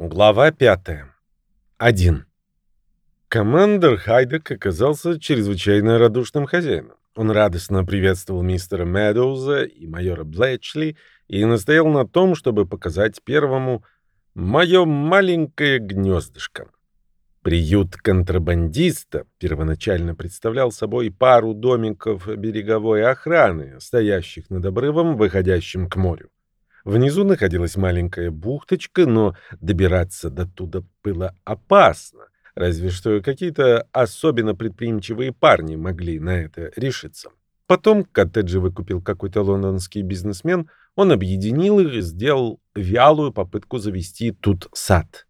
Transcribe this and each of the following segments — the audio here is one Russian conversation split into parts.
Глава пятая. Один. Командор Хайдек оказался чрезвычайно радушным хозяином. Он радостно приветствовал мистера Медоуза и майора Блэчли и настоял на том, чтобы показать первому «моё маленькое гнездышко». Приют контрабандиста первоначально представлял собой пару домиков береговой охраны, стоящих над обрывом, выходящим к морю. Внизу находилась маленькая бухточка, но добираться до туда было опасно. Разве что какие-то особенно предприимчивые парни могли на это решиться. Потом коттеджи выкупил какой-то лондонский бизнесмен, он объединил их и сделал вялую попытку завести тут сад.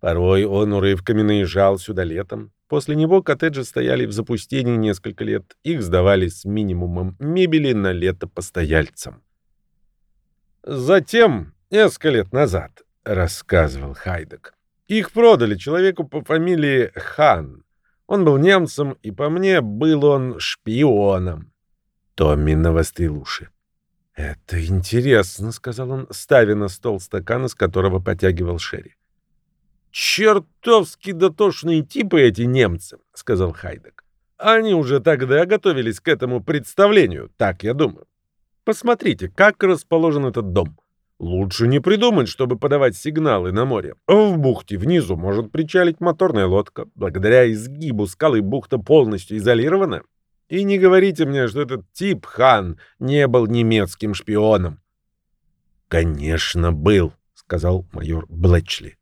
Порой он урывками наезжал сюда летом. После него коттеджи стояли в запустении несколько лет, их сдавали с минимумом мебели на лето постояльцам. Затем, несколько лет назад, рассказывал Хайдек, их продали человеку по фамилии Хан. Он был немцем, и по мне был он шпионом. Томми навострил уши. «Это интересно», — сказал он, ставя на стол стакан, из которого потягивал Шерри. «Чертовски дотошные типы эти немцы», — сказал Хайдек. «Они уже тогда готовились к этому представлению, так я думаю. Посмотрите, как расположен этот дом. Лучше не придумать, чтобы подавать сигналы на море. В бухте внизу может причалить моторная лодка. Благодаря изгибу скалы бухта полностью изолирована. И не говорите мне, что этот тип Хан не был немецким шпионом. «Конечно, был», — сказал майор Блэчли.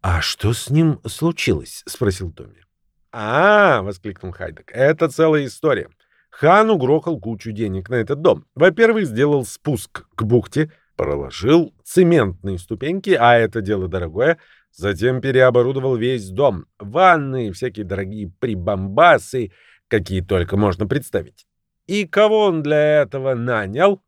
«А что с ним случилось?» — спросил Томми. «А, — воскликнул Хайдек, — это целая история. Хан угрохал кучу денег на этот дом. Во-первых, сделал спуск к бухте, проложил цементные ступеньки, а это дело дорогое. Затем переоборудовал весь дом. Ванны, всякие дорогие прибамбасы, какие только можно представить. И кого он для этого нанял?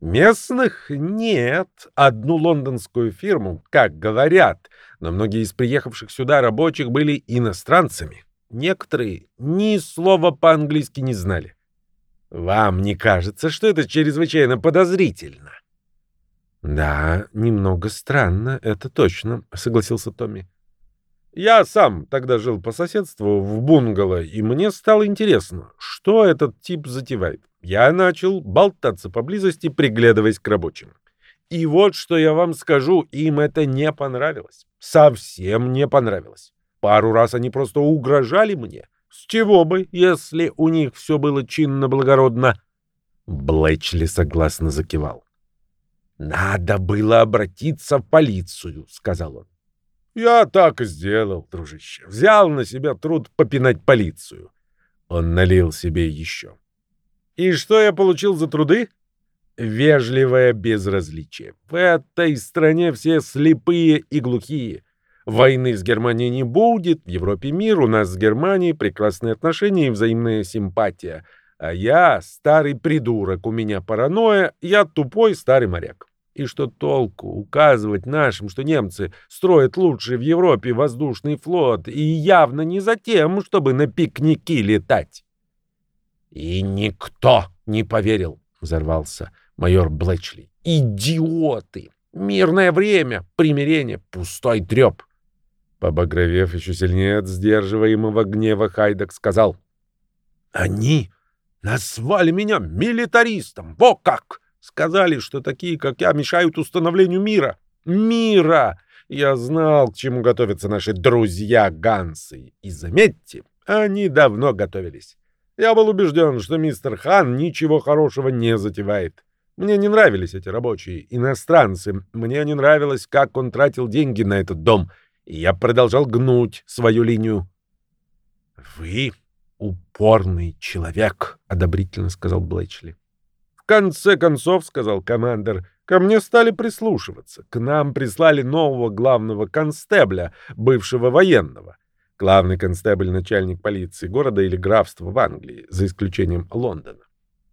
Местных нет. Одну лондонскую фирму, как говорят. Но многие из приехавших сюда рабочих были иностранцами. Некоторые ни слова по-английски не знали. Вам не кажется, что это чрезвычайно подозрительно? Да, немного странно, это точно, согласился Томми. Я сам тогда жил по соседству в бунгало, и мне стало интересно, что этот тип затевает. Я начал болтаться поблизости, приглядываясь к рабочим. И вот что я вам скажу, им это не понравилось. Совсем не понравилось. Пару раз они просто угрожали мне. С чего бы, если у них все было чинно-благородно? Блэчли согласно закивал. «Надо было обратиться в полицию», — сказал он. «Я так и сделал, дружище. Взял на себя труд попинать полицию». Он налил себе еще. «И что я получил за труды?» «Вежливое безразличие. В этой стране все слепые и глухие. Войны с Германией не будет, в Европе мир, у нас с Германией прекрасные отношения и взаимная симпатия. А я старый придурок, у меня паранойя, я тупой старый моряк. И что толку указывать нашим, что немцы строят лучший в Европе воздушный флот, и явно не за тем, чтобы на пикники летать? И никто не поверил, взорвался майор Блэчли. Идиоты! Мирное время, примирение, пустой треп. Побагровев еще сильнее от сдерживаемого гнева, Хайдек сказал. «Они назвали меня милитаристом! Во как! Сказали, что такие, как я, мешают установлению мира! Мира! Я знал, к чему готовятся наши друзья-гансы. И заметьте, они давно готовились. Я был убежден, что мистер Хан ничего хорошего не затевает. Мне не нравились эти рабочие, иностранцы. Мне не нравилось, как он тратил деньги на этот дом — и я продолжал гнуть свою линию. «Вы упорный человек», — одобрительно сказал Блэчли. «В конце концов», — сказал командир, — «ко мне стали прислушиваться. К нам прислали нового главного констебля, бывшего военного. Главный констебль — начальник полиции города или графства в Англии, за исключением Лондона.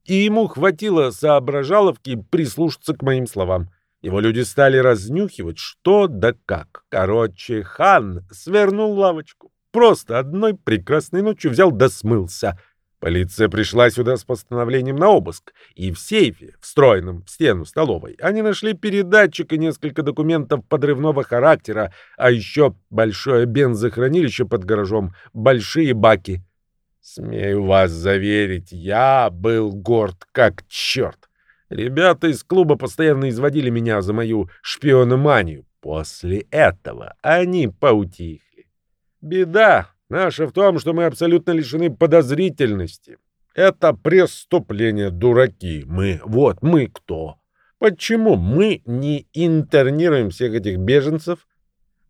И ему хватило соображаловки прислушаться к моим словам. Его люди стали разнюхивать, что да как. Короче, хан свернул лавочку. Просто одной прекрасной ночью взял да смылся. Полиция пришла сюда с постановлением на обыск, и в сейфе, встроенном в стену столовой, они нашли передатчик и несколько документов подрывного характера, а еще большое бензохранилище под гаражом, большие баки. Смею вас заверить, я был горд как черт. Ребята из клуба постоянно изводили меня за мою шпиономанию. После этого они поутихли. Беда наша в том, что мы абсолютно лишены подозрительности. Это преступление, дураки. Мы, вот мы кто. Почему мы не интернируем всех этих беженцев?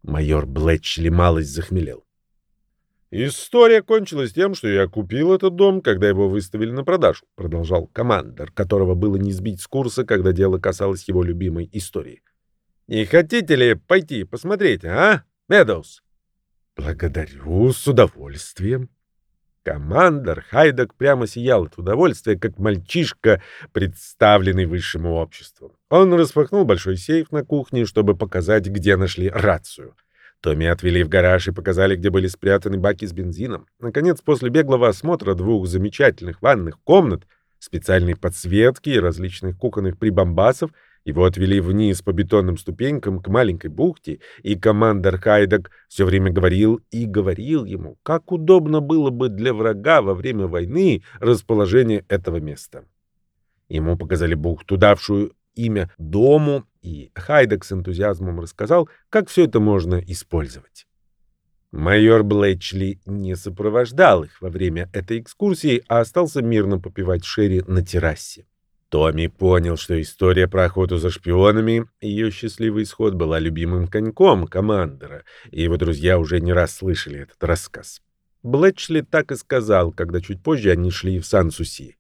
Майор Блетчли малость захмелел. «История кончилась тем, что я купил этот дом, когда его выставили на продажу», — продолжал командор, которого было не сбить с курса, когда дело касалось его любимой истории. «Не хотите ли пойти посмотреть, а, Медоуз?» «Благодарю, с удовольствием». Командор Хайдок прямо сиял от удовольствия, как мальчишка, представленный высшим обществом. Он распахнул большой сейф на кухне, чтобы показать, где нашли рацию — Томми отвели в гараж и показали, где были спрятаны баки с бензином. Наконец, после беглого осмотра двух замечательных ванных комнат, специальной подсветки и различных кухонных прибамбасов, его отвели вниз по бетонным ступенькам к маленькой бухте, и командор Хайдак все время говорил и говорил ему, как удобно было бы для врага во время войны расположение этого места. Ему показали бухту, давшую имя дому, и Хайдек с энтузиазмом рассказал, как все это можно использовать. Майор Блэчли не сопровождал их во время этой экскурсии, а остался мирно попивать шерри на террасе. Томми понял, что история про охоту за шпионами, ее счастливый исход была любимым коньком командора, и его друзья уже не раз слышали этот рассказ. Блэчли так и сказал, когда чуть позже они шли в Сан-Суси.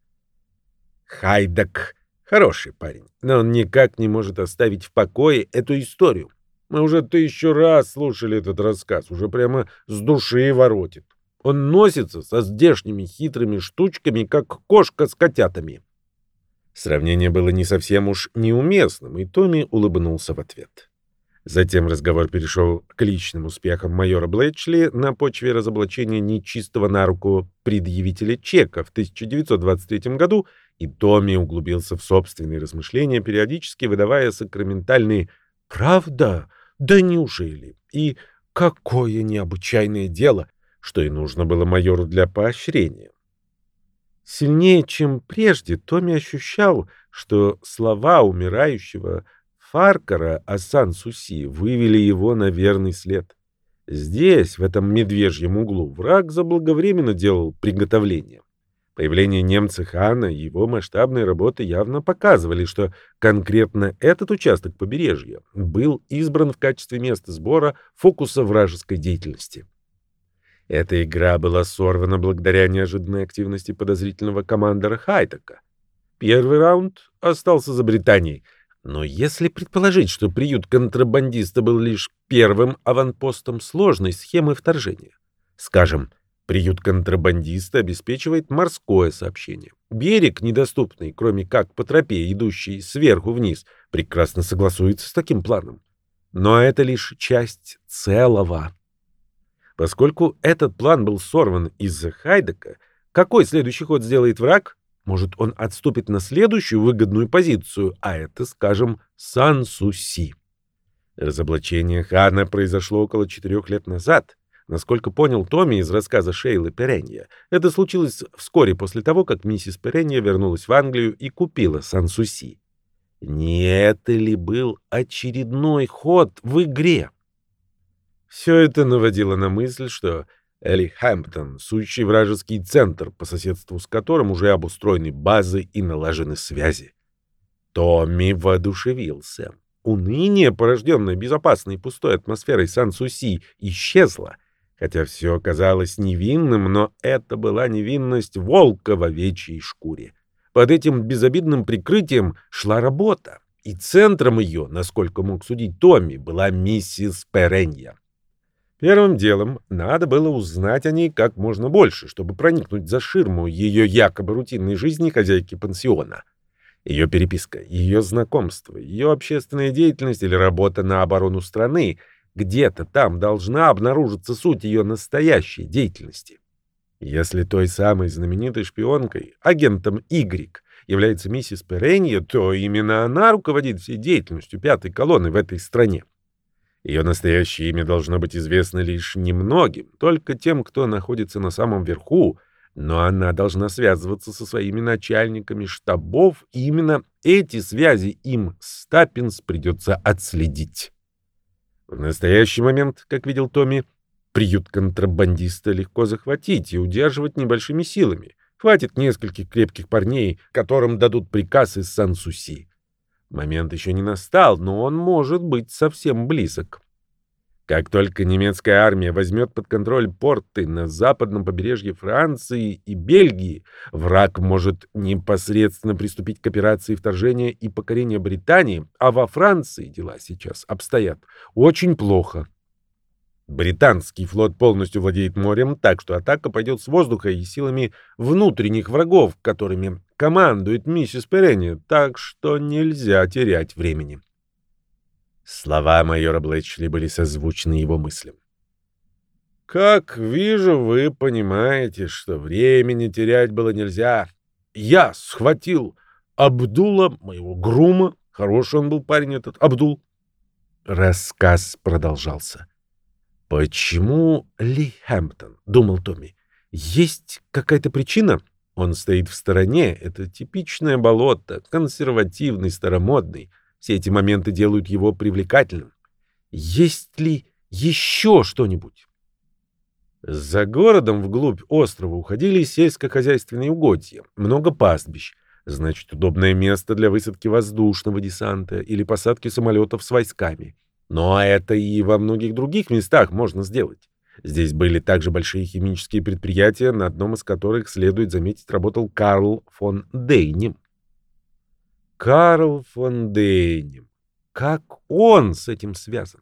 Хайдак Хороший парень, но он никак не может оставить в покое эту историю. Мы уже тысячу раз слушали этот рассказ, уже прямо с души воротит. Он носится со здешними хитрыми штучками, как кошка с котятами. Сравнение было не совсем уж неуместным, и Томми улыбнулся в ответ. Затем разговор перешел к личным успехам майора Блэчли на почве разоблачения нечистого на руку предъявителя чека в 1923 году и Томми углубился в собственные размышления, периодически выдавая сакраментальные «Правда? Да неужели?» и «Какое необычайное дело!» что и нужно было майору для поощрения. Сильнее, чем прежде, Томми ощущал, что слова умирающего Фаркара о Сан-Суси вывели его на верный след. Здесь, в этом медвежьем углу, враг заблаговременно делал приготовление. Появление немца Хана и его масштабные работы явно показывали, что конкретно этот участок побережья был избран в качестве места сбора фокуса вражеской деятельности. Эта игра была сорвана благодаря неожиданной активности подозрительного командора Хайтека. Первый раунд остался за Британией, но если предположить, что приют контрабандиста был лишь первым аванпостом сложной схемы вторжения, скажем, Приют контрабандиста обеспечивает морское сообщение. Берег, недоступный, кроме как по тропе, идущей сверху вниз, прекрасно согласуется с таким планом. Но это лишь часть целого. Поскольку этот план был сорван из-за Хайдека, какой следующий ход сделает враг? Может, он отступит на следующую выгодную позицию, а это, скажем, Сан-Суси. Разоблачение Хана произошло около четырех лет назад — Насколько понял Томми из рассказа Шейлы Перенья, это случилось вскоре после того, как миссис Перенья вернулась в Англию и купила Сан-Суси. Не это ли был очередной ход в игре? Все это наводило на мысль, что Элли Хэмптон — сущий вражеский центр, по соседству с которым уже обустроены базы и налажены связи. Томми воодушевился. Уныние, порожденное безопасной и пустой атмосферой Сан-Суси, исчезло — Хотя все казалось невинным, но это была невинность волка в овечьей шкуре. Под этим безобидным прикрытием шла работа, и центром ее, насколько мог судить Томми, была миссис Перенья. Первым делом надо было узнать о ней как можно больше, чтобы проникнуть за ширму ее якобы рутинной жизни хозяйки пансиона. Ее переписка, ее знакомство, ее общественная деятельность или работа на оборону страны — где-то там должна обнаружиться суть ее настоящей деятельности. Если той самой знаменитой шпионкой, агентом Y, является миссис Перенье, то именно она руководит всей деятельностью пятой колонны в этой стране. Ее настоящее имя должно быть известно лишь немногим, только тем, кто находится на самом верху, но она должна связываться со своими начальниками штабов, и именно эти связи им Стаппинс придется отследить. В настоящий момент, как видел Томми, приют контрабандиста легко захватить и удерживать небольшими силами. Хватит нескольких крепких парней, которым дадут приказ из Сан-Суси. Момент еще не настал, но он может быть совсем близок. Как только немецкая армия возьмет под контроль порты на западном побережье Франции и Бельгии, враг может непосредственно приступить к операции вторжения и покорения Британии, а во Франции дела сейчас обстоят очень плохо. Британский флот полностью владеет морем, так что атака пойдет с воздуха и силами внутренних врагов, которыми командует миссис Перенни, так что нельзя терять времени. Слова майора Блэчли были созвучны его мыслям. «Как вижу, вы понимаете, что времени терять было нельзя. Я схватил Абдула, моего грума. Хороший он был парень этот, Абдул». Рассказ продолжался. «Почему Ли Хэмптон?» — думал Томми. «Есть какая-то причина?» Он стоит в стороне. Это типичное болото, консервативный, старомодный. Все эти моменты делают его привлекательным. Есть ли еще что-нибудь? За городом вглубь острова уходили сельскохозяйственные угодья, много пастбищ. Значит, удобное место для высадки воздушного десанта или посадки самолетов с войсками. Но это и во многих других местах можно сделать. Здесь были также большие химические предприятия, на одном из которых, следует заметить, работал Карл фон Дейнем. Карл фон Дейнем. Как он с этим связан?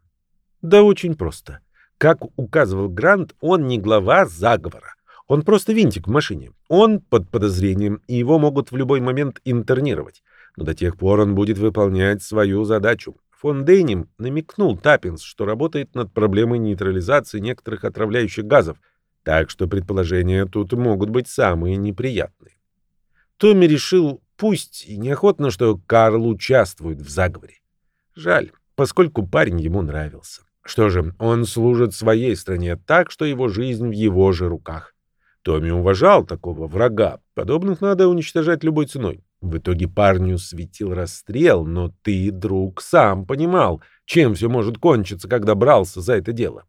Да очень просто. Как указывал Грант, он не глава заговора. Он просто винтик в машине. Он под подозрением, и его могут в любой момент интернировать. Но до тех пор он будет выполнять свою задачу. Фон Дейнем намекнул Таппинс, что работает над проблемой нейтрализации некоторых отравляющих газов, так что предположения тут могут быть самые неприятные. Томми решил Пусть и неохотно, что Карл участвует в заговоре. Жаль, поскольку парень ему нравился. Что же, он служит своей стране так, что его жизнь в его же руках. Томми уважал такого врага. Подобных надо уничтожать любой ценой. В итоге парню светил расстрел, но ты, друг, сам понимал, чем все может кончиться, когда брался за это дело.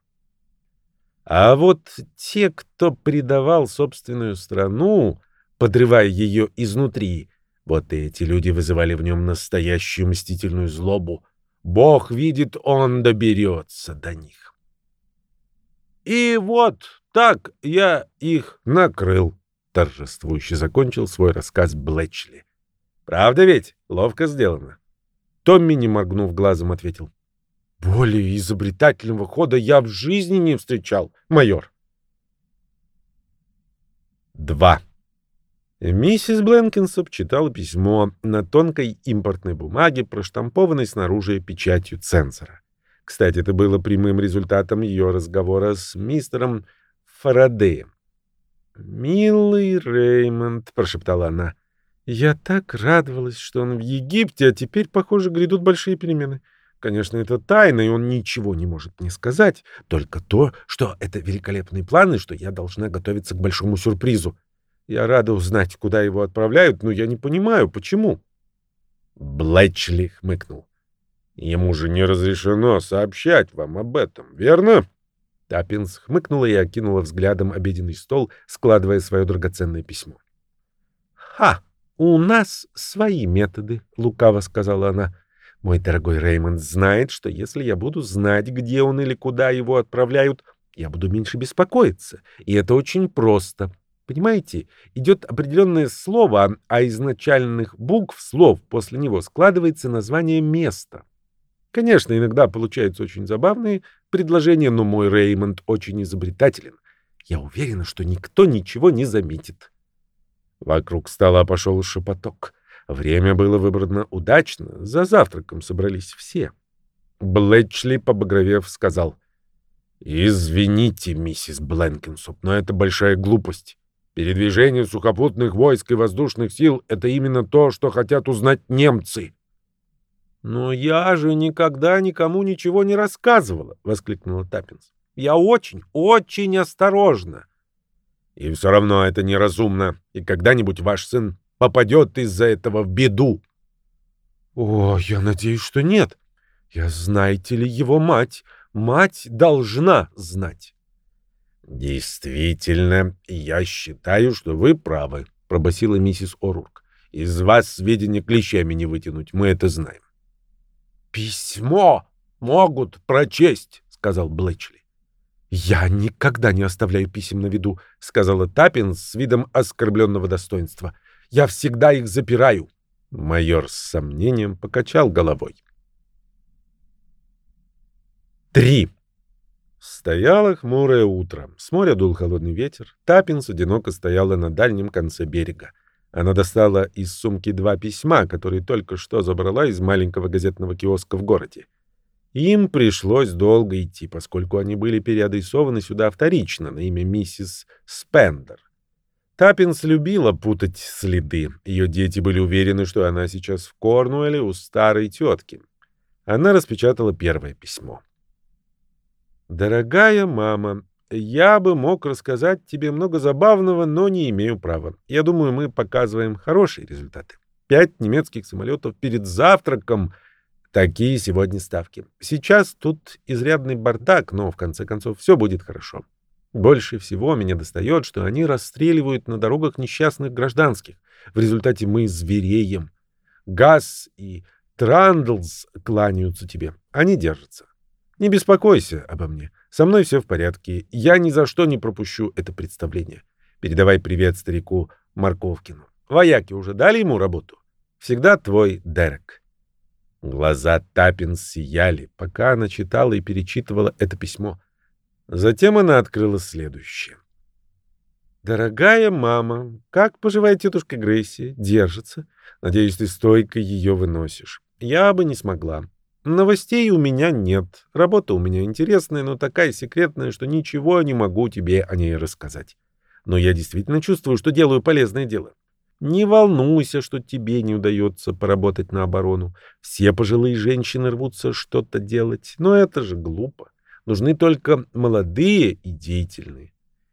А вот те, кто предавал собственную страну, подрывая ее изнутри, вот эти люди вызывали в нем настоящую мстительную злобу. Бог видит, он доберется до них. И вот так я их накрыл, торжествующе закончил свой рассказ Блэчли. Правда ведь? Ловко сделано. Томми, не моргнув глазом, ответил. Более изобретательного хода я в жизни не встречал, майор. 2. Миссис Бленкинсоп читала письмо на тонкой импортной бумаге, проштампованной снаружи печатью цензора. Кстати, это было прямым результатом ее разговора с мистером Фарадеем. «Милый Реймонд», — прошептала она, — «я так радовалась, что он в Египте, а теперь, похоже, грядут большие перемены. Конечно, это тайна, и он ничего не может мне сказать, только то, что это великолепные планы, что я должна готовиться к большому сюрпризу. Я рада узнать, куда его отправляют, но я не понимаю, почему. Блэчли хмыкнул. Ему же не разрешено сообщать вам об этом, верно? Таппинс хмыкнула и окинула взглядом обеденный стол, складывая свое драгоценное письмо. «Ха! У нас свои методы», — лукаво сказала она. «Мой дорогой Реймонд знает, что если я буду знать, где он или куда его отправляют, я буду меньше беспокоиться. И это очень просто. Понимаете, идет определенное слово, а из начальных букв слов после него складывается название места. Конечно, иногда получаются очень забавные предложения, но мой Реймонд очень изобретателен. Я уверена, что никто ничего не заметит. Вокруг стола пошел шепоток. Время было выбрано удачно, за завтраком собрались все. Блэчли, побагровев, сказал, «Извините, миссис Бленкинсоп, но это большая глупость. Передвижение сухопутных войск и воздушных сил — это именно то, что хотят узнать немцы. «Но я же никогда никому ничего не рассказывала!» — воскликнула Таппинс. «Я очень, очень осторожна!» «И все равно это неразумно, и когда-нибудь ваш сын попадет из-за этого в беду!» «О, я надеюсь, что нет. Я, знаете ли, его мать. Мать должна знать». «Действительно, я считаю, что вы правы», — пробасила миссис О'Рурк. «Из вас сведения клещами не вытянуть, мы это знаем». «Письмо могут прочесть», — сказал Блэчли. «Я никогда не оставляю писем на виду», — сказала Таппин с видом оскорбленного достоинства. «Я всегда их запираю». Майор с сомнением покачал головой. Три. Стояло хмурое утро. С моря дул холодный ветер. Таппинс одиноко стояла на дальнем конце берега. Она достала из сумки два письма, которые только что забрала из маленького газетного киоска в городе. Им пришлось долго идти, поскольку они были переадресованы сюда вторично на имя миссис Спендер. Таппинс любила путать следы. Ее дети были уверены, что она сейчас в Корнуэле у старой тетки. Она распечатала первое письмо. «Дорогая мама, я бы мог рассказать тебе много забавного, но не имею права. Я думаю, мы показываем хорошие результаты. Пять немецких самолетов перед завтраком. Такие сегодня ставки. Сейчас тут изрядный бардак, но в конце концов все будет хорошо. Больше всего меня достает, что они расстреливают на дорогах несчастных гражданских. В результате мы звереем. Газ и Трандлс кланяются тебе. Они держатся. Не беспокойся обо мне. Со мной все в порядке. Я ни за что не пропущу это представление. Передавай привет старику Марковкину. Вояки уже дали ему работу? Всегда твой Дерек. Глаза Тапин сияли, пока она читала и перечитывала это письмо. Затем она открыла следующее. «Дорогая мама, как поживает тетушка Грейси? Держится? Надеюсь, ты стойко ее выносишь. Я бы не смогла. Новостей у меня нет. Работа у меня интересная, но такая секретная, что ничего не могу тебе о ней рассказать. Но я действительно чувствую, что делаю полезное дело. Не волнуйся, что тебе не удается поработать на оборону. Все пожилые женщины рвутся что-то делать, но это же глупо. Нужны только молодые и деятельные.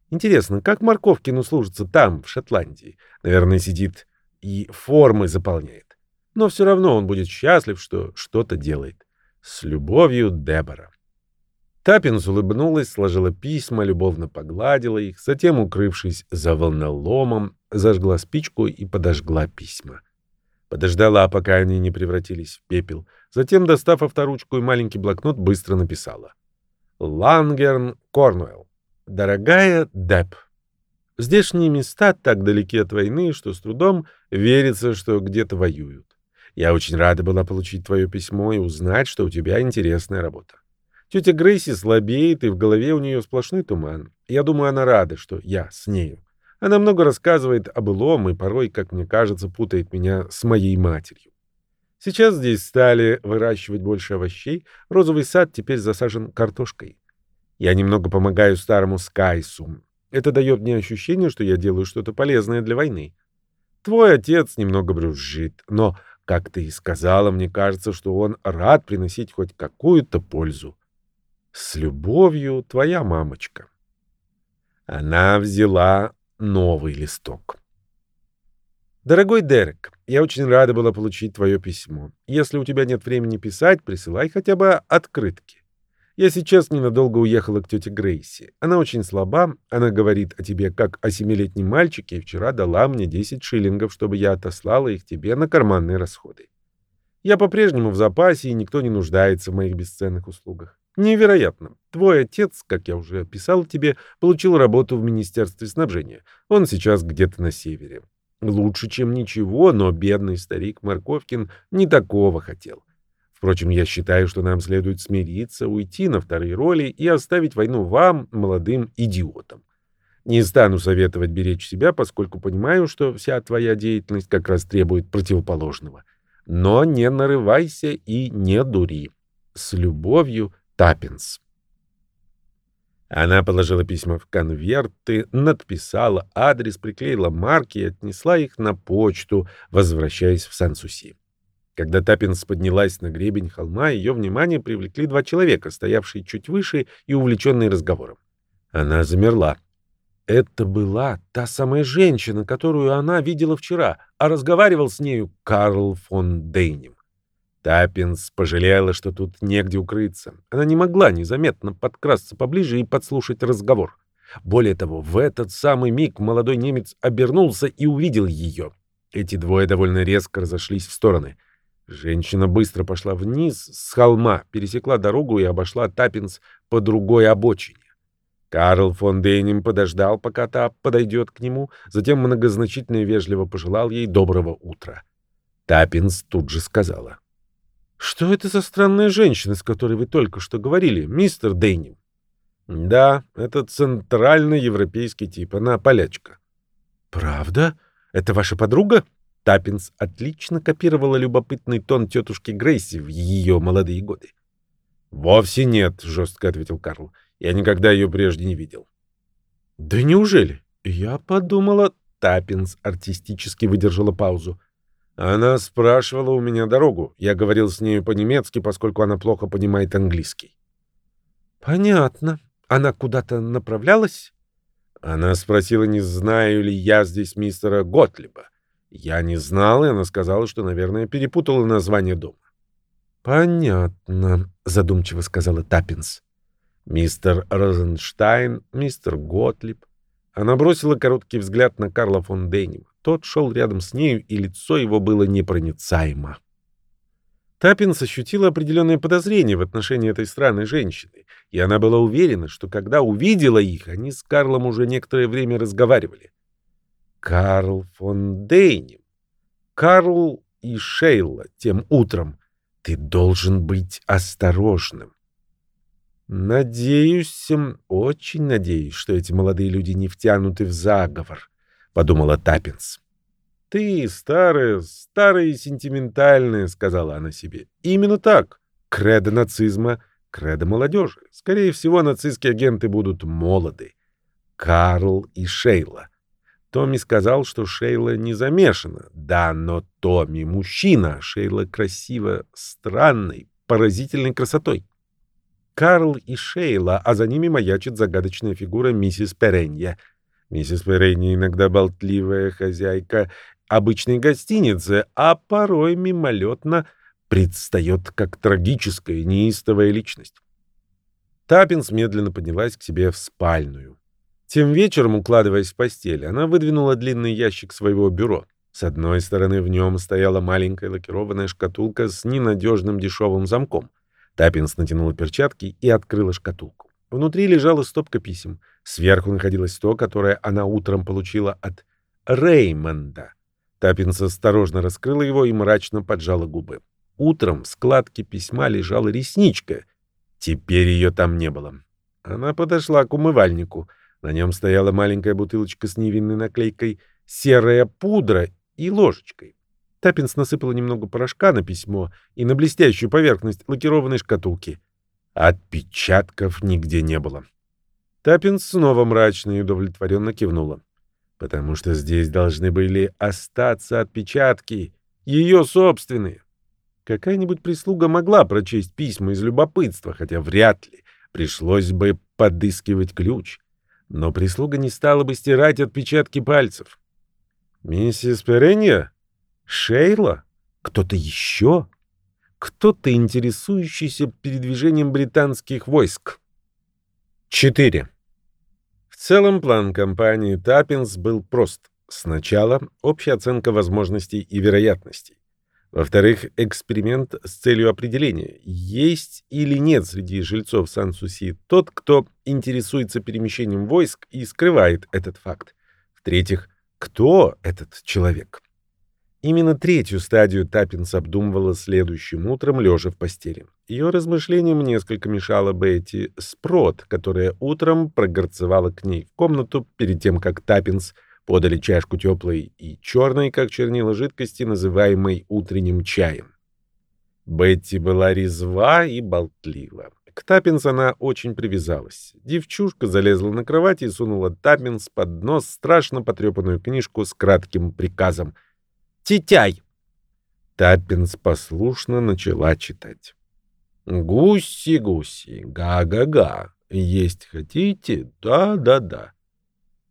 Интересно, как Марковкину служится там, в Шотландии? Наверное, сидит и формы заполняет но все равно он будет счастлив, что что-то делает. С любовью, Дебора. Таппинс улыбнулась, сложила письма, любовно погладила их, затем, укрывшись за волноломом, зажгла спичку и подожгла письма. Подождала, пока они не превратились в пепел. Затем, достав авторучку и маленький блокнот, быстро написала. «Лангерн Корнуэлл. Дорогая Деб, здешние места так далеки от войны, что с трудом верится, что где-то воюют. Я очень рада была получить твое письмо и узнать, что у тебя интересная работа. Тетя Грейси слабеет, и в голове у нее сплошной туман. Я думаю, она рада, что я с нею. Она много рассказывает о былом и порой, как мне кажется, путает меня с моей матерью. Сейчас здесь стали выращивать больше овощей, розовый сад теперь засажен картошкой. Я немного помогаю старому Скайсу. Это дает мне ощущение, что я делаю что-то полезное для войны. Твой отец немного брюзжит, но как ты и сказала, мне кажется, что он рад приносить хоть какую-то пользу. С любовью, твоя мамочка. Она взяла новый листок. Дорогой Дерек, я очень рада была получить твое письмо. Если у тебя нет времени писать, присылай хотя бы открытки. Я сейчас ненадолго уехала к тете Грейси. Она очень слаба, она говорит о тебе как о семилетнем мальчике и вчера дала мне 10 шиллингов, чтобы я отослала их тебе на карманные расходы. Я по-прежнему в запасе, и никто не нуждается в моих бесценных услугах. Невероятно. Твой отец, как я уже описал тебе, получил работу в Министерстве снабжения. Он сейчас где-то на севере. Лучше, чем ничего, но бедный старик Марковкин не такого хотел. Впрочем, я считаю, что нам следует смириться, уйти на вторые роли и оставить войну вам, молодым идиотам. Не стану советовать беречь себя, поскольку понимаю, что вся твоя деятельность как раз требует противоположного. Но не нарывайся и не дури. С любовью, Таппинс. Она положила письма в конверты, надписала адрес, приклеила марки и отнесла их на почту, возвращаясь в Сан-Суси. Когда Таппинс поднялась на гребень холма, ее внимание привлекли два человека, стоявшие чуть выше и увлеченные разговором. Она замерла. Это была та самая женщина, которую она видела вчера, а разговаривал с нею Карл фон Дейнем. Таппинс пожалела, что тут негде укрыться. Она не могла незаметно подкрасться поближе и подслушать разговор. Более того, в этот самый миг молодой немец обернулся и увидел ее. Эти двое довольно резко разошлись в стороны. Женщина быстро пошла вниз с холма, пересекла дорогу и обошла Таппинс по другой обочине. Карл фон Дейнем подождал, пока та подойдет к нему, затем многозначительно и вежливо пожелал ей доброго утра. Таппинс тут же сказала. Что это за странная женщина, с которой вы только что говорили, мистер Дейним? Да, это центральный европейский тип, она полячка. Правда? Это ваша подруга? Таппинс отлично копировала любопытный тон тетушки Грейси в ее молодые годы. «Вовсе нет», — жестко ответил Карл. «Я никогда ее прежде не видел». «Да неужели?» Я подумала... Таппенс артистически выдержала паузу. Она спрашивала у меня дорогу. Я говорил с ней по-немецки, поскольку она плохо понимает английский. Понятно. Она куда-то направлялась? Она спросила, не знаю ли я здесь мистера Готлиба. Я не знал, и она сказала, что, наверное, перепутала название дома. Понятно, задумчиво сказала Таппенс. Мистер Розенштайн, мистер Готлиб. Она бросила короткий взгляд на Карла фон Дейнима. Тот шел рядом с нею, и лицо его было непроницаемо. Таппинс ощутила определенное подозрение в отношении этой странной женщины, и она была уверена, что когда увидела их, они с Карлом уже некоторое время разговаривали. Карл фон Дейнем. Карл и Шейла тем утром. Ты должен быть осторожным. Надеюсь, очень надеюсь, что эти молодые люди не втянуты в заговор. — подумала Таппинс. «Ты старая, старая и сентиментальная», — сказала она себе. «Именно так. Кредо нацизма, кредо молодежи. Скорее всего, нацистские агенты будут молоды. Карл и Шейла. Томми сказал, что Шейла не замешана. Да, но Томми мужчина, Шейла красиво, странной, поразительной красотой. Карл и Шейла, а за ними маячит загадочная фигура миссис Перенья — Миссис Перейни иногда болтливая хозяйка обычной гостиницы, а порой мимолетно предстает как трагическая, неистовая личность. Таппинс медленно поднялась к себе в спальную. Тем вечером, укладываясь в постель, она выдвинула длинный ящик своего бюро. С одной стороны в нем стояла маленькая лакированная шкатулка с ненадежным дешевым замком. Таппенс натянула перчатки и открыла шкатулку. Внутри лежала стопка писем. Сверху находилось то, которое она утром получила от Реймонда. Таппенс осторожно раскрыла его и мрачно поджала губы. Утром в складке письма лежала ресничка. Теперь ее там не было. Она подошла к умывальнику. На нем стояла маленькая бутылочка с невинной наклейкой «Серая пудра» и ложечкой. Таппинс насыпала немного порошка на письмо и на блестящую поверхность лакированной шкатулки. Отпечатков нигде не было. Таппинс снова мрачно и удовлетворенно кивнула. Потому что здесь должны были остаться отпечатки, ее собственные. Какая-нибудь прислуга могла прочесть письма из любопытства, хотя вряд ли пришлось бы подыскивать ключ. Но прислуга не стала бы стирать отпечатки пальцев. Миссис Перенья? Шейла? Кто-то еще? Кто-то, интересующийся передвижением британских войск? 4. В целом план компании Таппинс был прост. Сначала общая оценка возможностей и вероятностей. Во-вторых, эксперимент с целью определения, есть или нет среди жильцов Сан-Суси тот, кто интересуется перемещением войск и скрывает этот факт. В-третьих, кто этот человек? Именно третью стадию Таппенс обдумывала следующим утром, лежа в постели. Ее размышлениям несколько мешала Бетти Спрот, которая утром прогарцевала к ней в комнату перед тем, как Таппенс подали чашку теплой и черной, как чернила жидкости, называемой утренним чаем. Бетти была резва и болтлива. К Таппенс она очень привязалась. Девчушка залезла на кровать и сунула Таппенс под нос страшно потрепанную книжку с кратким приказом «Титяй!». Таппинс послушно начала читать. «Гуси-гуси, га-га-га, есть хотите? Да-да-да».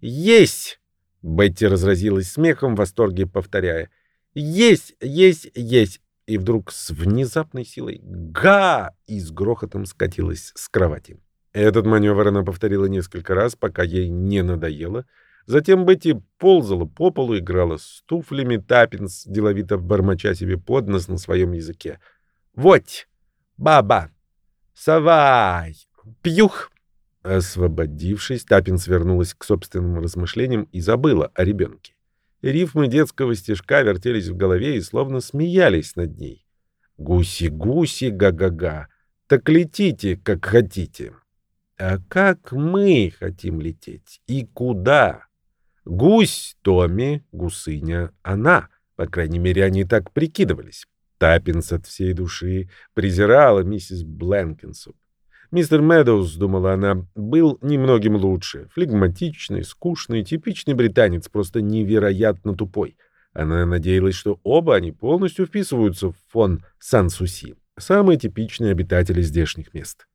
«Есть!» — Бетти разразилась смехом в восторге, повторяя. «Есть, есть, есть!» И вдруг с внезапной силой «Га!» и с грохотом скатилась с кровати. Этот маневр она повторила несколько раз, пока ей не надоело. Затем Бетти ползала по полу, играла с туфлями, Таппинс, деловито бормоча себе под нос на своем языке. «Вот! Баба! Савай! Пьюх!» Освободившись, Таппинс вернулась к собственным размышлениям и забыла о ребенке. Рифмы детского стишка вертелись в голове и словно смеялись над ней. «Гуси-гуси, га-га-га! Так летите, как хотите!» «А как мы хотим лететь? И куда?» «Гусь Томми, гусыня она». По крайней мере, они так прикидывались. Таппинс от всей души презирала миссис Бленкинсуп. Мистер Медоуз, думала она, был немногим лучше. Флегматичный, скучный, типичный британец, просто невероятно тупой. Она надеялась, что оба они полностью вписываются в фон Сан-Суси, самые типичные обитатели здешних мест.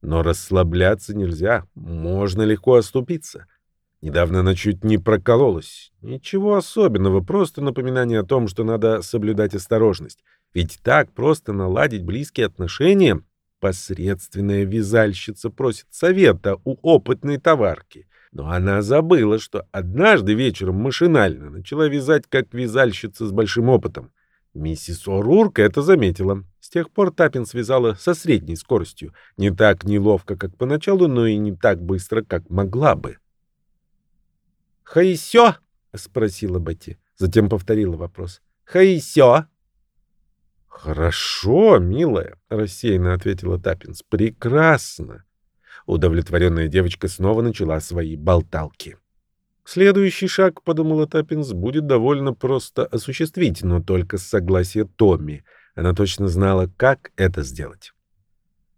Но расслабляться нельзя, можно легко оступиться. Недавно она чуть не прокололась. Ничего особенного, просто напоминание о том, что надо соблюдать осторожность. Ведь так просто наладить близкие отношения Посредственная вязальщица просит совета у опытной товарки. Но она забыла, что однажды вечером машинально начала вязать как вязальщица с большим опытом. Миссис О'Рурк это заметила. С тех пор Таппин связала со средней скоростью. Не так неловко, как поначалу, но и не так быстро, как могла бы. «Хайсё?» — спросила Бетти. Затем повторила вопрос. «Хайсё?» «Хорошо, милая», — рассеянно ответила Таппенс. «Прекрасно». Удовлетворенная девочка снова начала свои болталки. Следующий шаг, подумала Таппенс, будет довольно просто осуществить, но только с согласия Томми. Она точно знала, как это сделать.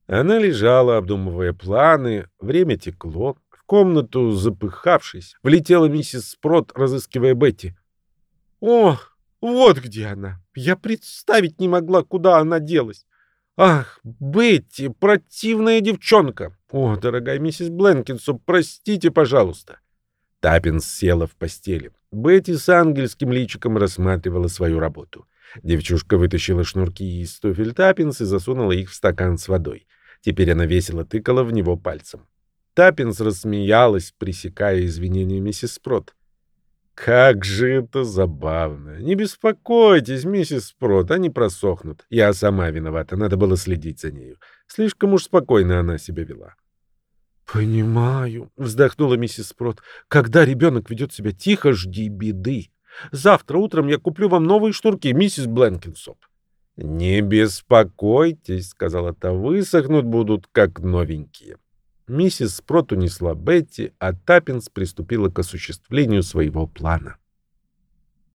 Она лежала, обдумывая планы, время текло. В комнату, запыхавшись, влетела миссис Спрот, разыскивая Бетти. «О, вот где она. Я представить не могла, куда она делась. Ах, Бетти, противная девчонка. О, дорогая миссис Бленкинсоп, простите, пожалуйста. Таппенс села в постели. Бетти с ангельским личиком рассматривала свою работу. Девчушка вытащила шнурки из туфель Таппенс и засунула их в стакан с водой. Теперь она весело тыкала в него пальцем. Таппенс рассмеялась, пресекая извинения миссис Спрот. Как же это забавно. Не беспокойтесь, миссис Спрот, они просохнут. Я сама виновата, надо было следить за нею. Слишком уж спокойно она себя вела. «Понимаю», — вздохнула миссис Спрот. «Когда ребенок ведет себя тихо, жди беды. Завтра утром я куплю вам новые шнурки, миссис Бленкинсоп». «Не беспокойтесь», — сказала та, — «высохнут будут, как новенькие». Миссис Спрот унесла Бетти, а Таппинс приступила к осуществлению своего плана.